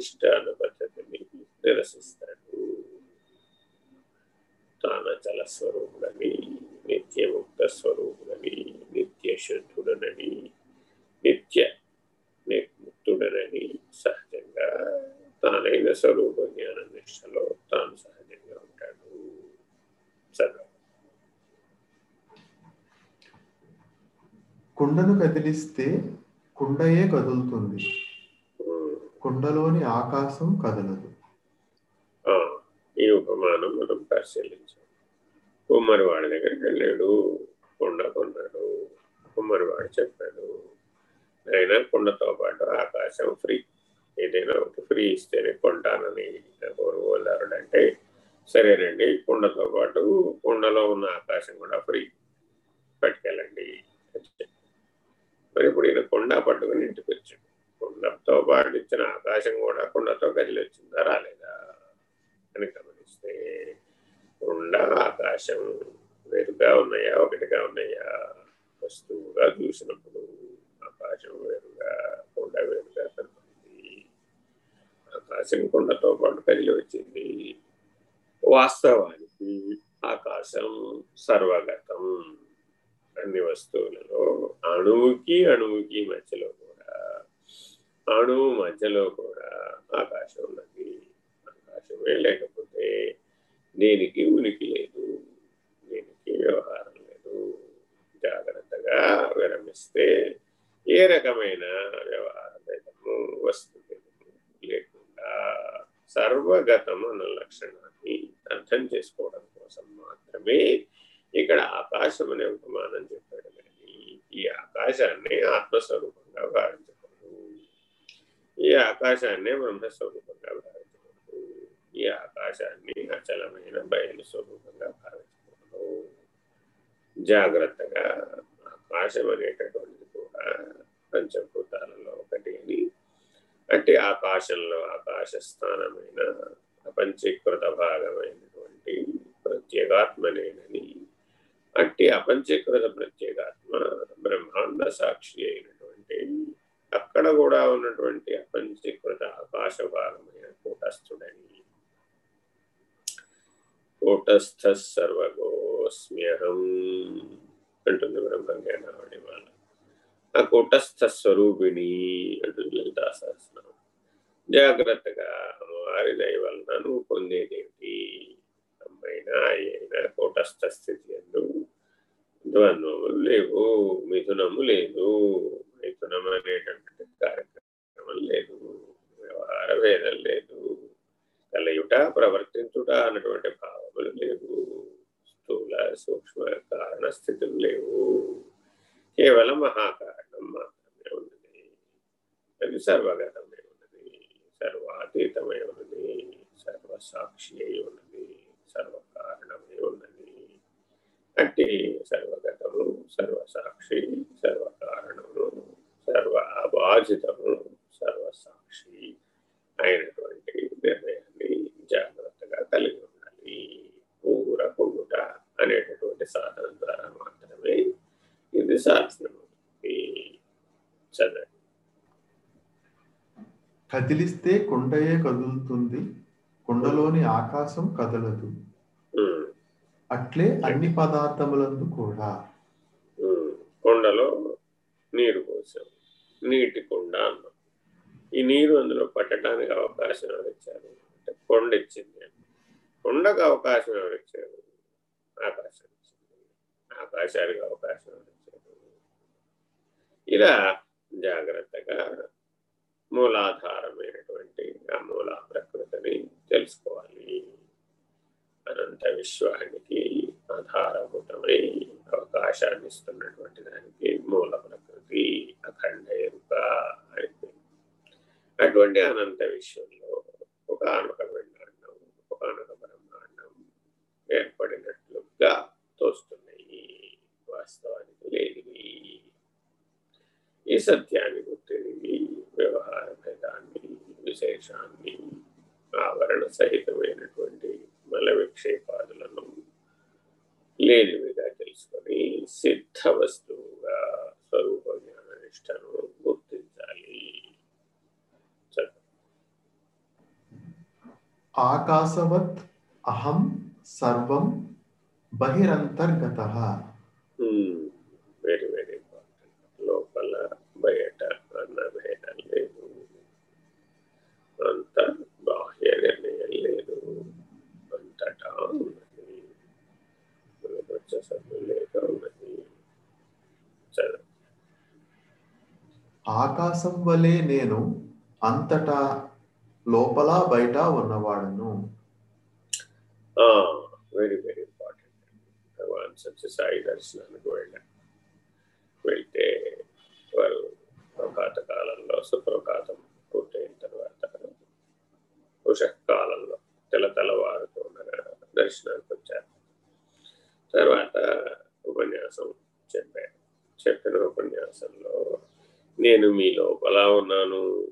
అధిష్టాన పద్ధతిని నిరసిస్తాడు తానచల స్వరూపుడని నిత్యముక్త స్వరూపుడని నిత్య శుద్ధుడనని నిత్య ముక్తుడనని సహజంగా తానైన స్వరూప జ్ఞాన నిష్టలో తాను సహజంగా ఉంటాడు. చదువు కుండను కదిలిస్తే కుండయే కదులుతుంది. కుండలోని ఆకాశం కదలదు. ఈ ఉపమానం మనం పరిశీలించాం. కుమ్మరివాడి దగ్గరికి వెళ్ళాడు. కుండ కొన్నాడు. కుమ్మరివాడు చెప్పాడు అయినా కుండతో పాటు ఆకాశం ఫ్రీ ఏదైనా ఒకటి ఫ్రీ ఇస్తేనే కొంటానని కొనుగోలుదారుడు అంటే సరేనండి కుండతో పాటు కుండలో ఉన్న ఆకాశం కూడా ఫ్రీ పట్టుకెళ్ళండి. అని మరి ఇప్పుడు ఈయన కొండ పట్టుకుని ఇంటికి వచ్చాడు. కుండతో పాటు ఇచ్చిన ఆకాశం కూడా కుండతో కదిలొచ్చిందా రాలేదా అని గమనిస్తే కుండ ఆకాశం వేరుగా ఉన్నాయా ఒకటిగా ఉన్నాయా? వస్తువుగా చూసినప్పుడు ఆకాశం వేరుగా కుండ వేరుగా కనపడింది. ఆకాశం కుండతో పాటు కదిలి వచ్చింది. వాస్తవానికి ఆకాశం సర్వగతం అన్ని వస్తువులలో అణువుకి అణువుకి మధ్యలో అణువు మధ్యలో కూడా ఆకాశం ఉన్నది. ఆకాశమే లేకపోతే దేనికి ఉనికి లేదు దేనికి వ్యవహారం లేదు. జాగ్రత్తగా విరమిస్తే ఏ రకమైన వ్యవహార భేదము వస్తుంది లేకుండా సర్వగతం అన్న లక్షణాన్ని అర్థం చేసుకోవడం కోసం మాత్రమే ఇక్కడ ఆకాశం అనే ఉపమానం చెప్పాడు. కానీ ఈ ఆకాశాన్ని ఆత్మస్వరూపంగా భావించారు ఈ ఆకాశాన్ని బ్రహ్మస్వరూపంగా భావించకూడదు ఈ ఆకాశాన్ని అచలమైన బయలు స్వరూపంగా భావించకూడదు జాగ్రత్తగా ఆకాశం అనేటటువంటిది కూడా పంచభూతాలలో ఒకటి అని అంటే ఆకాశంలో ఆకాశ స్థానమైన అపంచీకృత భాగమైనటువంటి ప్రత్యేగాత్మనేనని. అట్టి అపంచీకృత ప్రత్యేగాత్మ బ్రహ్మాండ సాక్షి అయిన అక్కడ కూడా ఉన్నటువంటి అపంచీకృత ఆకాశ భాగమైన కూటస్థుడని. కూటస్థ సర్వగోస్మ్యహం అంటుంది బ్రహ్మజ్ఞానావళి వాళ్ళ. ఆ కూటస్థ స్వరూపిణి అంటుంది లలితా సహస్రం జాగ్రత్తగా అమ్మవారి వలన నువ్వు పొందేదేమిటి? అమ్మైనా అయినా కూటస్థ స్థితి ఎందు ద్వంద్వములు లేవు మిథునము లేదు. మిథునం అనేటటువంటి కార్యక్రమం లేదు వ్యవహార భేదం లేదు కలయుట ప్రవర్తించుట అన్నటువంటి భావములు లేవు. స్థూల సూక్ష్మ కారణ స్థితులు లేవు. కేవలం మహాకారణం మాత్రమే ఉన్నది. అది సర్వగతమై ఉన్నది. సర్వాతీతమై ఉన్నది. సర్వసాక్షి అయి ఉన్నది. సర్వకారణమై ఉన్నది. అంటే సర్వగతము సర్వసాక్షి సర్వకారణము సర్వ అబాధితము సాధ్యమవుతుంది చదవండి కదిలిస్తే కుండయే కదులుతుంది కుండలోని ఆకాశం కదలదు. ఉమ్, అట్లే అన్ని పదార్థములందు కూడా. ఉమ్. కొండలో నీరు పోసాం. నీటి కొండ అన్నాం. ఈ నీరు అందులో పట్టడానికి అవకాశం ఎవరు ఇచ్చారు అంటే కొండ ఇచ్చింది. కొండకు అవకాశం ఎవరు ఇచ్చారు ఆకాశం ఇచ్చింది. ఆకాశానికి అవకాశం ఎవరు మీద జాగ్రత్తగా మూలాధారమైనటువంటి ఆ మూల ప్రకృతిని తెలుసుకోవాలి. అనంత విశ్వానికి ఆధారభూతమై అవకాశాన్ని ఇస్తున్నటువంటి దానికి మూల ప్రకృతి అఖండ ఎరుక అయితే అటువంటి అనంత విశ్వంలో ఒక ఆనక బ్రహ్మాండం ఒక ఆనక బ్రహ్మాండం ఏర్పడినట్లుగా తోస్తున్నాయి వాస్తవానికి లేనివి ఈ సత్యాన్ని గుర్తిరిగి వ్యవహార భేదాన్ని విశేషాన్ని ఆవరణ సహితమైనటువంటి మల విక్షేపాదులను లేనివిగా తెలుసుకొని సిద్ధ వస్తువుగా స్వరూప జ్ఞాన నిష్టను గుర్తించాలి ఆకాశవత్ అహం సర్వం బహిరంతర్గత వెరీ వెరీ ఇంపార్టెంట్ లోపల బయట అన్న భేదం లేదు అంత బాహ్య నిర్ణయం లేదు అంతటా ఉన్నది వచ్చేసరికి లేక ఉన్నది చదువు ఆకాశం వలె నేను అంతటా లోపల బయట ఉన్నవాడును. Very very important Bhagwan Sathya Sai దర్శనానికి వెళ్ళా వెళ్తే వాళ్ళు ప్రకాత కాలంలో సుప్రభాతం పూర్తయిన తర్వాత ఉషకాలంలో తెల్ల తెల్లవారుతూ ఉండగా దర్శనానికి వచ్చారు తర్వాత ఉపన్యాసం చెప్పారు చెప్పిన ఉపన్యాసంలో నేను మీ లోపల ఉన్నాను.